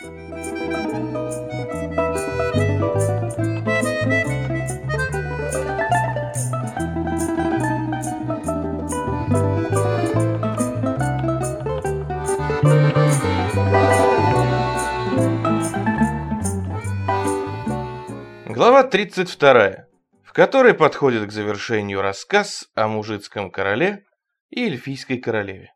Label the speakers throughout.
Speaker 1: Глава 32, в которой подходит к завершению рассказ о мужицком короле и эльфийской королеве.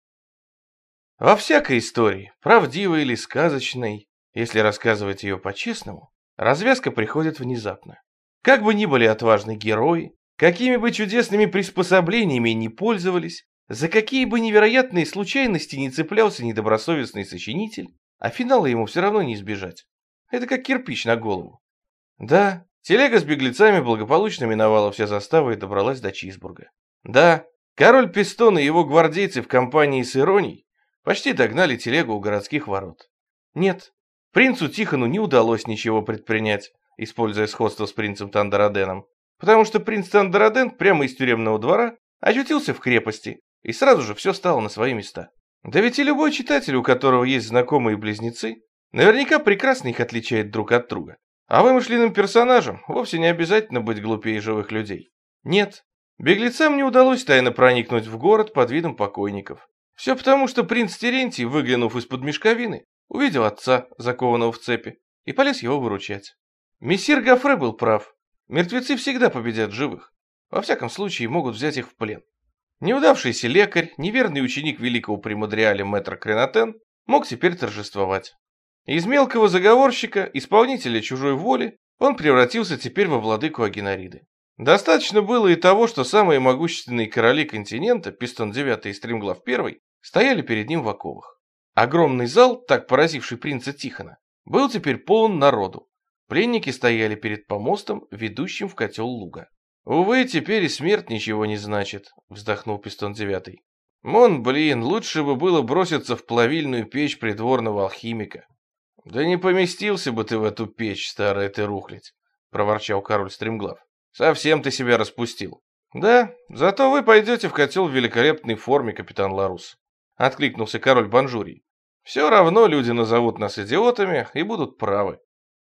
Speaker 1: Во всякой истории, правдивой или сказочной, если рассказывать ее по-честному, развязка приходит внезапно. Как бы ни были отважны герои, какими бы чудесными приспособлениями ни пользовались, за какие бы невероятные случайности не цеплялся недобросовестный сочинитель, а финала ему все равно не избежать. Это как кирпич на голову. Да, телега с беглецами благополучно миновала все заставы и добралась до Чизбурга. Да, король Пистон и его гвардейцы в компании с Иронией почти догнали телегу у городских ворот. Нет, принцу Тихону не удалось ничего предпринять, используя сходство с принцем Тандераденом, потому что принц Тандераден прямо из тюремного двора очутился в крепости, и сразу же все стало на свои места. Да ведь и любой читатель, у которого есть знакомые близнецы, наверняка прекрасно их отличает друг от друга. А вымышленным персонажам вовсе не обязательно быть глупее живых людей. Нет, беглецам не удалось тайно проникнуть в город под видом покойников. Все потому, что принц Терентий, выглянув из-под мешковины, увидел отца, закованного в цепи, и полез его выручать. Мессир Гафре был прав. Мертвецы всегда победят живых. Во всяком случае, могут взять их в плен. Неудавшийся лекарь, неверный ученик великого премудриаля мэтра Кренатен, мог теперь торжествовать. Из мелкого заговорщика, исполнителя чужой воли, он превратился теперь во владыку Агенариды. Достаточно было и того, что самые могущественные короли континента, Пистон IX и Стремглав I, стояли перед ним в оковах. Огромный зал, так поразивший принца Тихона, был теперь полон народу. Пленники стояли перед помостом, ведущим в котел луга. «Увы, теперь и смерть ничего не значит», — вздохнул Пистон Девятый. «Мон, блин, лучше бы было броситься в плавильную печь придворного алхимика». «Да не поместился бы ты в эту печь, старая ты рухлядь», — проворчал король Стремглав. «Совсем ты себя распустил». «Да, зато вы пойдете в котел в великолепной форме, капитан Ларус», — откликнулся король Банжурий. «Все равно люди назовут нас идиотами и будут правы.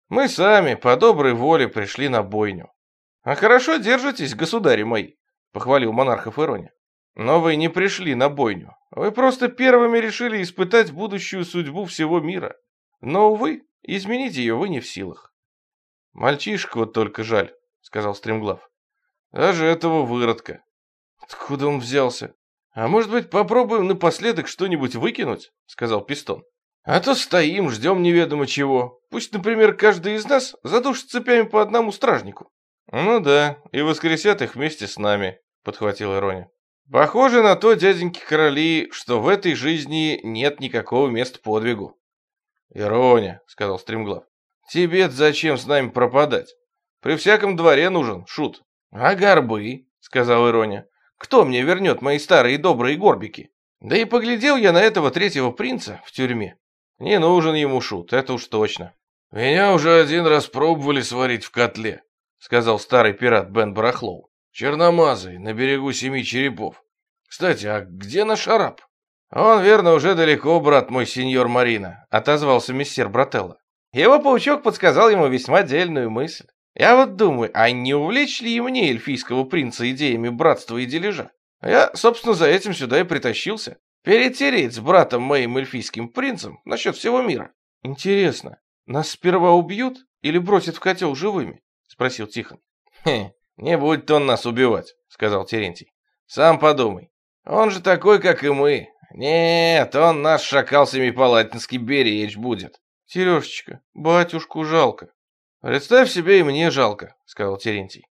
Speaker 1: Мы сами по доброй воле пришли на бойню. «А хорошо держитесь, государи мои», — похвалил монархов Ироня. «Но вы не пришли на бойню. Вы просто первыми решили испытать будущую судьбу всего мира. Но, увы, изменить ее вы не в силах». «Мальчишка вот только жаль», — сказал Стремглав. «Даже этого выродка. Откуда он взялся? А может быть, попробуем напоследок что-нибудь выкинуть?» — сказал Пистон. «А то стоим, ждем неведомо чего. Пусть, например, каждый из нас задушит цепями по одному стражнику». «Ну да, и воскресят их вместе с нами», — подхватил Ироня. «Похоже на то, дяденьки короли, что в этой жизни нет никакого места подвигу». «Ироня», — сказал Стремглав, — «тебе зачем с нами пропадать? При всяком дворе нужен шут». «А горбы?» — сказал Ироня. «Кто мне вернет мои старые добрые горбики?» Да и поглядел я на этого третьего принца в тюрьме. Не нужен ему шут, это уж точно. Меня уже один раз пробовали сварить в котле, сказал старый пират Бен Барахлоу. Черномазый, на берегу семи черепов. Кстати, а где наш араб? Он, верно, уже далеко, брат мой, сеньор Марина, отозвался мессер Брателло. Его паучок подсказал ему весьма дельную мысль. Я вот думаю, а не увлечь ли и мне эльфийского принца идеями братства и дележа? Я, собственно, за этим сюда и притащился. Перетереть с братом моим эльфийским принцем насчет всего мира. Интересно, нас сперва убьют или бросят в котел живыми? спросил Тихон. «Хе, не будет он нас убивать», — сказал Терентий. «Сам подумай. Он же такой, как и мы. Нет, он наш шакал семипалатинский беречь будет». «Сережечка, батюшку жалко». «Представь себе, и мне жалко», — сказал Терентий.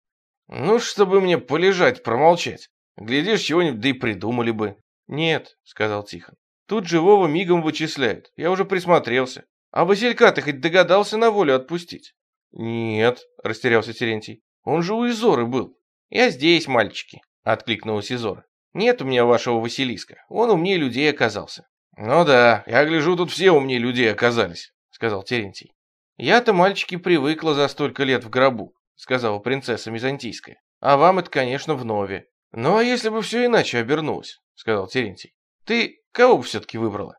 Speaker 1: «Ну, чтобы мне полежать, промолчать. Глядишь, чего-нибудь да и придумали бы». «Нет», — сказал Тихон. «Тут живого мигом вычисляют. Я уже присмотрелся. А Василька ты хоть догадался на волю отпустить?» «Нет», — растерялся Терентий. «Он же у Изоры был». «Я здесь, мальчики», — откликнулась Изора. «Нет у меня вашего Василиска. Он умнее людей оказался». «Ну да, я гляжу, тут все умнее людей оказались», — сказал Терентий. «Я-то, мальчики, привыкла за столько лет в гробу», — сказала принцесса Византийская. «А вам это, конечно, вновь. Ну а если бы все иначе обернулось?» — сказал Терентий. «Ты кого бы все-таки выбрала?»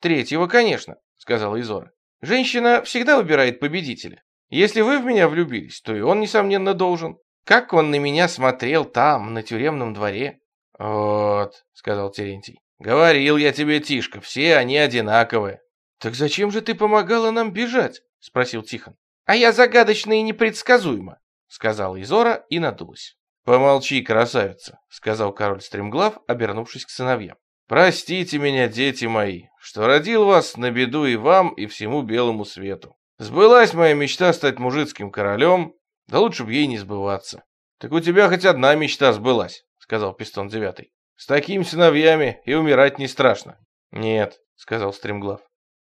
Speaker 1: «Третьего, конечно», — сказала Изора. Женщина всегда выбирает победителя. Если вы в меня влюбились, то и он, несомненно, должен. Как он на меня смотрел там, на тюремном дворе?» «Вот», — сказал Терентий. «Говорил я тебе, Тишка, все они одинаковые». «Так зачем же ты помогала нам бежать?» — спросил Тихон. «А я загадочна и непредсказуема», — сказала Изора и надулась. «Помолчи, красавица», — сказал король Стремглав, обернувшись к сыновьям. «Простите меня, дети мои, что родил вас на беду и вам, и всему белому свету. Сбылась моя мечта стать мужицким королем, да лучше б ей не сбываться». «Так у тебя хоть одна мечта сбылась», — сказал Пистон Девятый. «С такими сыновьями и умирать не страшно». «Нет», — сказал Стремглав.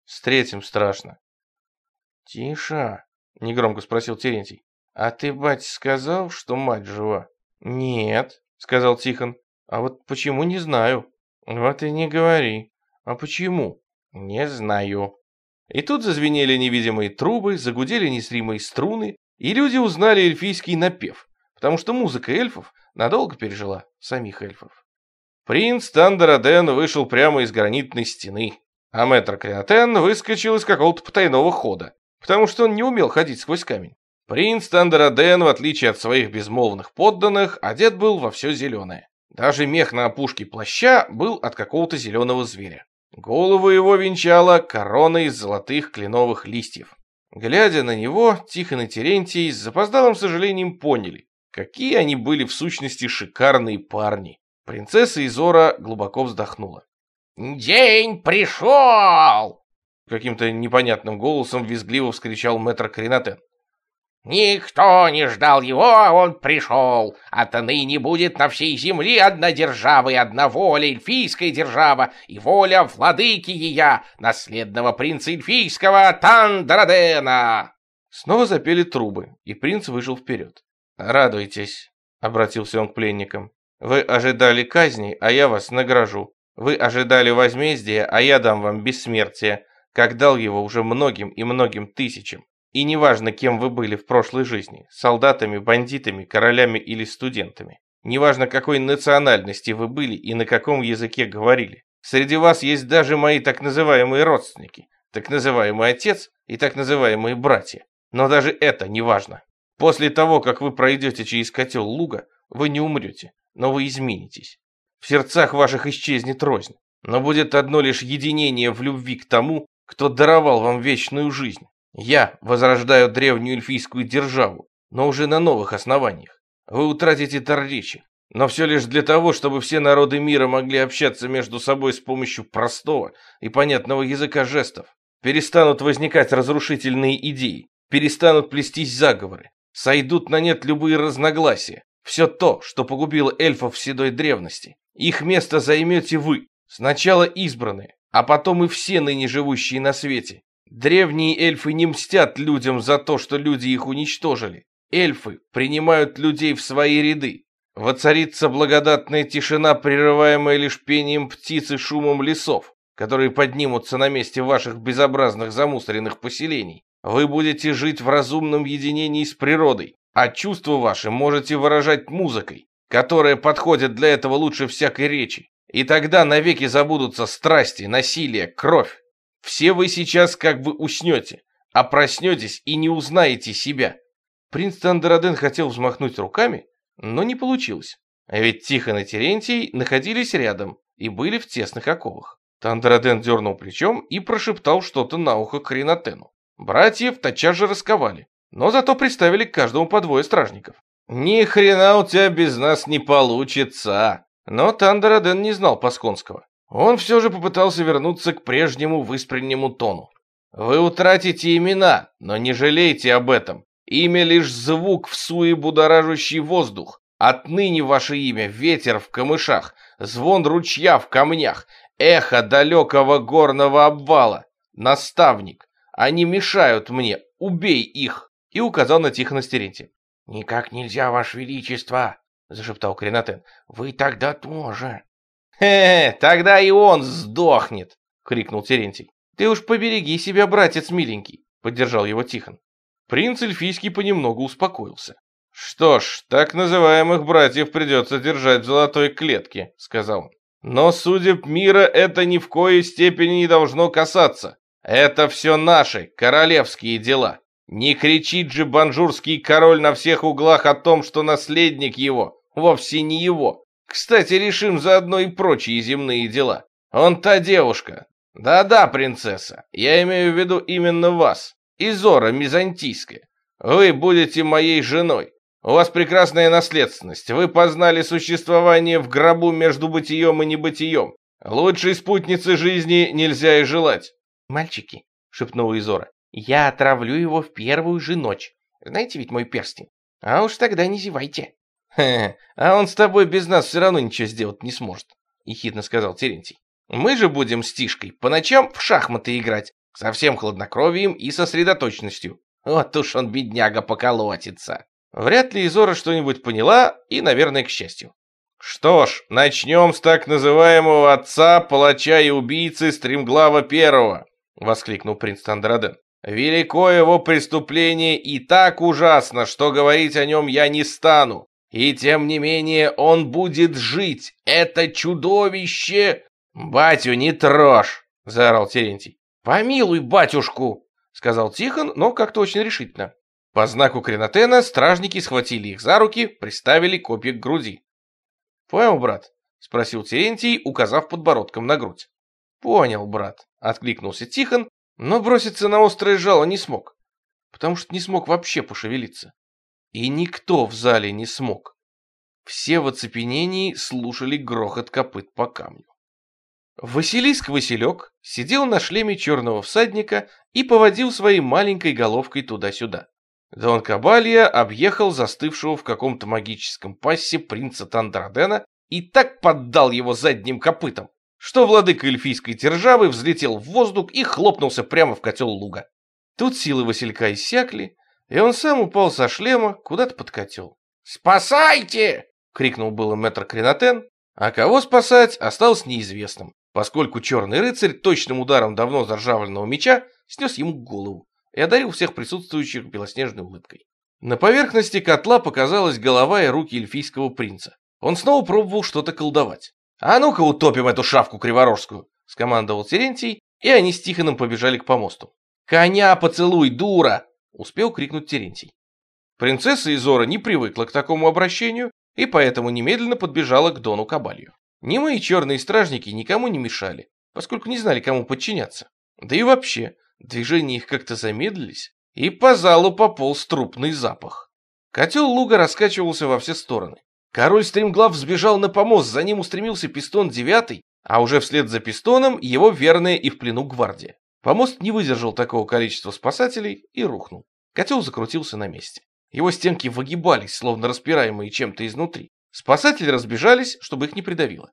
Speaker 1: «С третьим страшно». «Тише», — негромко спросил Терентий. «А ты, бать, сказал, что мать жива?» «Нет», — сказал Тихон. «А вот почему, не знаю». «Вот и не говори. А почему?» «Не знаю». И тут зазвенели невидимые трубы, загудели несримые струны, и люди узнали эльфийский напев, потому что музыка эльфов надолго пережила самих эльфов. Принц Тандераден вышел прямо из гранитной стены, а мэтр Креатен выскочил из какого-то потайного хода, потому что он не умел ходить сквозь камень. Принц Тандераден, в отличие от своих безмолвных подданных, одет был во все зеленое. Даже мех на опушке плаща был от какого-то зеленого зверя. Голову его венчала корона из золотых кленовых листьев. Глядя на него, Тихон и Терентий с запоздалым сожалением поняли, какие они были в сущности шикарные парни. Принцесса Изора глубоко вздохнула.
Speaker 2: «День пришел!»
Speaker 1: Каким-то непонятным голосом визгливо вскричал мэтр Кринатен.
Speaker 2: Никто не ждал его, а он пришел. Отныне будет на всей земле одна держава и одна воля, эльфийская держава, и воля владыки ее, наследного принца эльфийского Тандрадена.
Speaker 1: Снова запели трубы, и принц вышел вперед. «Радуйтесь», — обратился он к пленникам. «Вы ожидали казни, а я вас награжу. Вы ожидали возмездия, а я дам вам бессмертие, как дал его уже многим и многим тысячам. И неважно, кем вы были в прошлой жизни, солдатами, бандитами, королями или студентами. Неважно, какой национальности вы были и на каком языке говорили. Среди вас есть даже мои так называемые родственники, так называемый отец и так называемые братья. Но даже это не важно. После того, как вы пройдете через котел луга, вы не умрете, но вы изменитесь. В сердцах ваших исчезнет рознь, но будет одно лишь единение в любви к тому, кто даровал вам вечную жизнь. Я возрождаю древнюю эльфийскую державу, но уже на новых основаниях. Вы утратите дар речи, но все лишь для того, чтобы все народы мира могли общаться между собой с помощью простого и понятного языка жестов. Перестанут возникать разрушительные идеи, перестанут плестись заговоры, сойдут на нет любые разногласия. Все то, что погубило эльфов в седой древности. Их место займете вы, сначала избранные, а потом и все ныне живущие на свете. Древние эльфы не мстят людям за то, что люди их уничтожили. Эльфы принимают людей в свои ряды. Воцарится благодатная тишина, прерываемая лишь пением птиц и шумом лесов, которые поднимутся на месте ваших безобразных замусоренных поселений. Вы будете жить в разумном единении с природой, а чувства ваши можете выражать музыкой, которая подходит для этого лучше всякой речи. И тогда навеки забудутся страсти, насилие, кровь. Все вы сейчас как бы уснете, а проснетесь и не узнаете себя. Принц Тандераден хотел взмахнуть руками, но не получилось. А ведь Тихон и Терентий находились рядом и были в тесных оковах. Тандераден дернул плечом и прошептал что-то на ухо Кринотену. Братьев тотчас же расковали, но зато приставили к каждому по двое стражников. «Ни хрена у тебя без нас не получится!» Но Тандераден не знал Пасконского. Он все же попытался вернуться к прежнему выспреннему тону. «Вы утратите имена, но не жалейте об этом. Имя лишь звук в суе будоражащий воздух. Отныне ваше имя — ветер в камышах, звон ручья в камнях, эхо далекого горного обвала. Наставник, они мешают мне, убей их!» И указал на Тихона Стерентия.
Speaker 2: «Никак нельзя, ваше величество!» — зашептал Кренатен. «Вы тогда тоже!»
Speaker 1: «Хе-хе, тогда и он сдохнет!» — крикнул Терентий. «Ты уж побереги себя, братец миленький!» — поддержал его Тихон. Принц Эльфийский понемногу успокоился. «Что ж, так называемых братьев придется держать в золотой клетке», — сказал он. «Но судеб мира это ни в коей степени не должно касаться. Это все наши, королевские дела. Не кричит же банжурский король на всех углах о том, что наследник его вовсе не его. Кстати, решим заодно и прочие земные дела. Он та девушка. Да-да, принцесса, я имею в виду именно вас, Изора Мизантийская. Вы будете моей женой. У вас прекрасная наследственность. Вы познали существование в гробу между бытием и небытием. Лучшей спутницы жизни нельзя и желать.
Speaker 2: Мальчики, шепнула Изора, я отравлю его в первую же ночь. Знаете ведь мой перстень? А уж тогда не зевайте.
Speaker 1: Хе, а он с тобой без нас все равно ничего сделать не сможет, ехидно сказал Терентий. Мы же будем с Тишкой по ночам в шахматы играть, со всем хладнокровием и сосредоточенностью. Вот уж он, бедняга, поколотится. Вряд ли Изора что-нибудь поняла, и, наверное, к счастью. Что ж, начнем с так называемого отца, палача и убийцы Стремглава Первого, воскликнул принц Тандраден. Велико его преступление и так ужасно, что говорить о нем я не стану. И тем не менее он будет жить. Это чудовище! Батю, не трожь! Заорал Терентий. Помилуй батюшку! Сказал Тихон, но как-то очень решительно. По знаку Кренатена стражники схватили их за руки, приставили копья к груди. «Понял, брат?» — спросил Терентий, указав подбородком на грудь. «Понял, брат», — откликнулся Тихон, но броситься на острое жало не смог, потому что не смог вообще пошевелиться. И никто в зале не смог. Все в оцепенении слушали грохот копыт по камню. Василиск-Василек сидел на шлеме черного всадника и поводил своей маленькой головкой туда-сюда. Дон Кабалья объехал застывшего в каком-то магическом пассе принца Тандрадена и так поддал его задним копытом, что владыка эльфийской державы взлетел в воздух и хлопнулся прямо в котел луга. Тут силы Василька иссякли, и он сам упал со шлема куда-то под котел.
Speaker 2: «Спасайте!» — крикнул было мэтр Кренатен,
Speaker 1: а кого спасать осталось неизвестным, поскольку черный рыцарь точным ударом давно заржавленного меча снес ему голову и одарил всех присутствующих белоснежной улыбкой. На поверхности котла показалась голова и руки эльфийского принца. Он снова пробовал что-то колдовать. «А ну-ка утопим эту шавку криворожскую!» — скомандовал Терентий, и они с Тихоном побежали к помосту. «Коня поцелуй, дура!» — успел крикнуть Терентий. Принцесса Изора не привыкла к такому обращению и поэтому немедленно подбежала к Дону Кабалью. Немые черные стражники никому не мешали, поскольку не знали, кому подчиняться. Да и вообще, Движения их как-то замедлились, и по залу пополз трупный запах. Котел луга раскачивался во все стороны. Король стремглав сбежал на помост, за ним устремился пистон девятый, а уже вслед за пистоном его верная и в плену гвардия. Помост не выдержал такого количества спасателей и рухнул. Котел закрутился на месте. Его стенки выгибались, словно распираемые чем-то изнутри. Спасатели разбежались, чтобы их не придавило.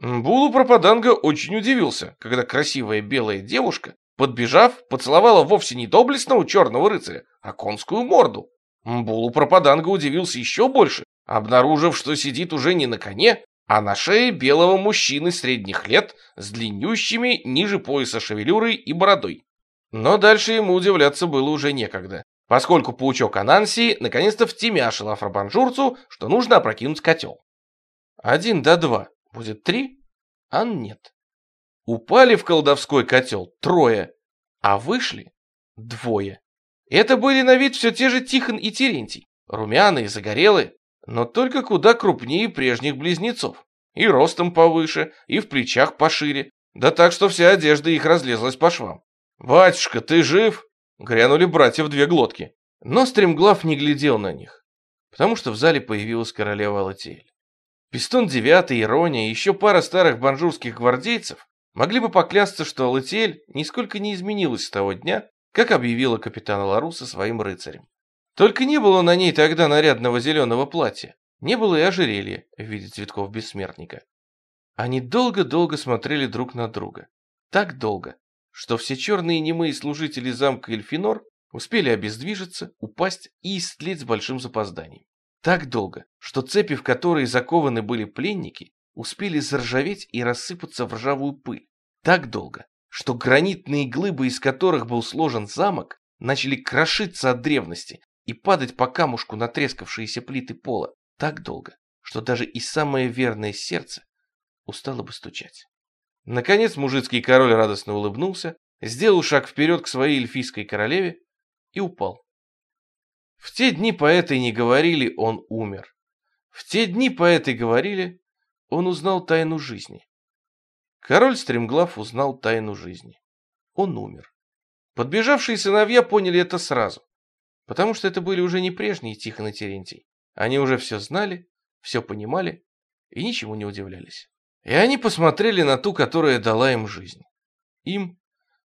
Speaker 1: Булу Пропаданга очень удивился, когда красивая белая девушка Подбежав, поцеловала вовсе не доблестного черного рыцаря, а конскую морду. Булу Пропаданга удивился еще больше, обнаружив, что сидит уже не на коне, а на шее белого мужчины средних лет с длиннющими ниже пояса шевелюрой и бородой. Но дальше ему удивляться было уже некогда, поскольку паучок Ананси наконец-то втемяшил афробанжурцу, что нужно опрокинуть котел. Один до два будет три, а нет. Упали в колдовской котел трое, а вышли двое. Это были на вид все те же Тихон и Терентий, румяные, загорелые, но только куда крупнее прежних близнецов. И ростом повыше, и в плечах пошире, да так, что вся одежда их разлезлась по швам. «Батюшка, ты жив?» — грянули братья в две глотки. Но Стремглав не глядел на них, потому что в зале появилась королева Алатиэль. Пистон девятый, Ирония и еще пара старых банжурских гвардейцев Могли бы поклясться, что Алатиэль нисколько не изменилась с того дня, как объявила капитана Ларуса своим рыцарем. Только не было на ней тогда нарядного зеленого платья, не было и ожерелья в виде цветков бессмертника. Они долго-долго смотрели друг на друга. Так долго, что все черные немые служители замка Эльфинор успели обездвижиться, упасть и истлеть с большим запозданием. Так долго, что цепи, в которые закованы были пленники, успели заржаветь и рассыпаться в ржавую пыль. Так долго, что гранитные глыбы, из которых был сложен замок, начали крошиться от древности и падать по камушку на трескавшиеся плиты пола. Так долго, что даже и самое верное сердце устало бы стучать. Наконец мужицкий король радостно улыбнулся, сделал шаг вперед к своей эльфийской королеве и упал. В те дни поэты не говорили «он умер». В те дни поэты говорили «он узнал тайну жизни». Король Стремглав узнал тайну жизни. Он умер. Подбежавшие сыновья поняли это сразу, потому что это были уже не прежние Тихон и Терентий. Они уже все знали, все понимали и ничему не удивлялись. И они посмотрели на ту, которая дала им жизнь. Им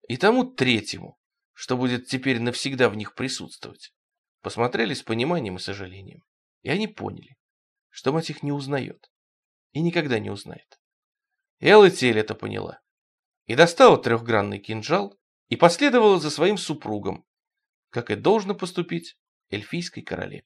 Speaker 1: и тому третьему, что будет теперь навсегда в них присутствовать. Посмотрели с пониманием и сожалением. И они поняли, что мать их не узнает и никогда не узнает. И Элэтель это поняла. И достала трехгранный кинжал и последовала за своим супругом, как и должно поступить эльфийской королеве.